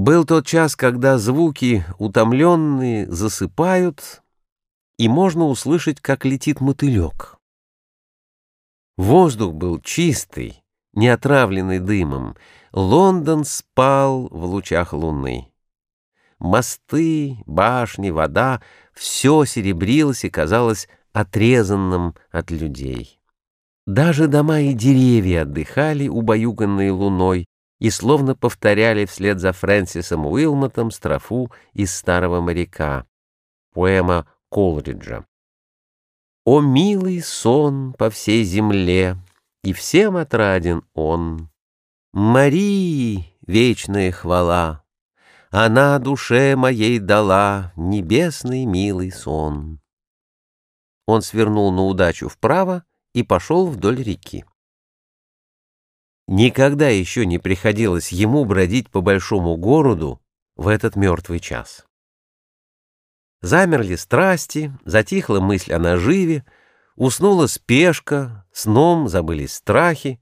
Был тот час, когда звуки, утомленные, засыпают, и можно услышать, как летит мотылек. Воздух был чистый, не отравленный дымом. Лондон спал в лучах луны. Мосты, башни, вода — все серебрилось и казалось отрезанным от людей. Даже дома и деревья отдыхали, убаюканные луной, и словно повторяли вслед за Фрэнсисом Уилмотом строфу из «Старого моряка» поэма Колриджа. «О милый сон по всей земле, и всем отраден он! Марии вечная хвала, она душе моей дала небесный милый сон!» Он свернул на удачу вправо и пошел вдоль реки. Никогда еще не приходилось ему бродить по большому городу в этот мертвый час. Замерли страсти, затихла мысль о наживе, уснула спешка, сном забылись страхи,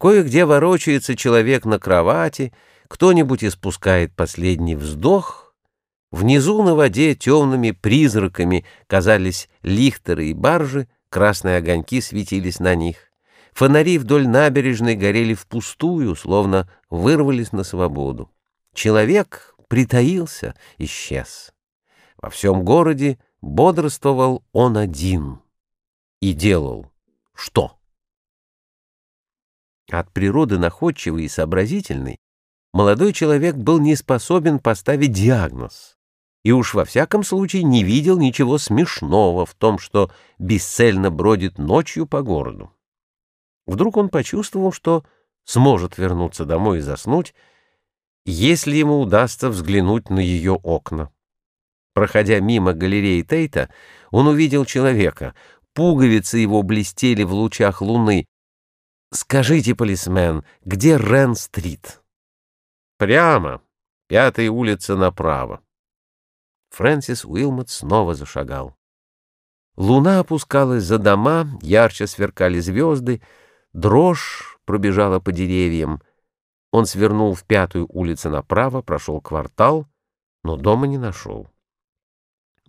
кое-где ворочается человек на кровати, кто-нибудь испускает последний вздох, внизу на воде темными призраками казались лихтеры и баржи, красные огоньки светились на них. Фонари вдоль набережной горели впустую, словно вырвались на свободу. Человек притаился, исчез. Во всем городе бодрствовал он один и делал что? От природы находчивый и сообразительный, молодой человек был не способен поставить диагноз и уж во всяком случае не видел ничего смешного в том, что бесцельно бродит ночью по городу. Вдруг он почувствовал, что сможет вернуться домой и заснуть, если ему удастся взглянуть на ее окна. Проходя мимо галереи Тейта, он увидел человека. Пуговицы его блестели в лучах луны. «Скажите, полисмен, где Рен-стрит?» «Прямо. Пятая улица направо». Фрэнсис Уилмот снова зашагал. Луна опускалась за дома, ярче сверкали звезды, Дрожь пробежала по деревьям. Он свернул в пятую улицу направо, прошел квартал, но дома не нашел.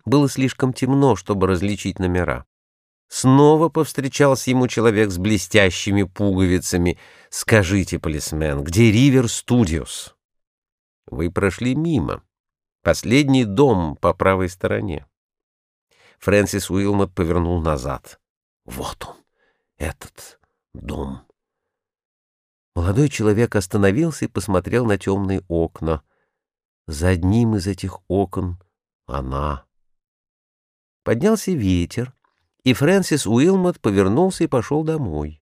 Было слишком темно, чтобы различить номера. Снова повстречался ему человек с блестящими пуговицами. «Скажите, полисмен, где Ривер Студиос?» «Вы прошли мимо. Последний дом по правой стороне». Фрэнсис Уилмот повернул назад. «Вот он, дом. Молодой человек остановился и посмотрел на темные окна. За одним из этих окон она. Поднялся ветер, и Фрэнсис Уилмот повернулся и пошел домой.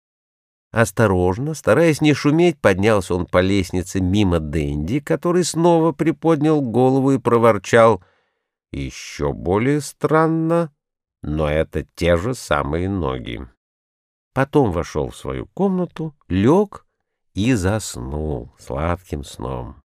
Осторожно, стараясь не шуметь, поднялся он по лестнице мимо Дэнди, который снова приподнял голову и проворчал. Еще более странно, но это те же самые ноги. Потом вошел в свою комнату, лег и заснул сладким сном.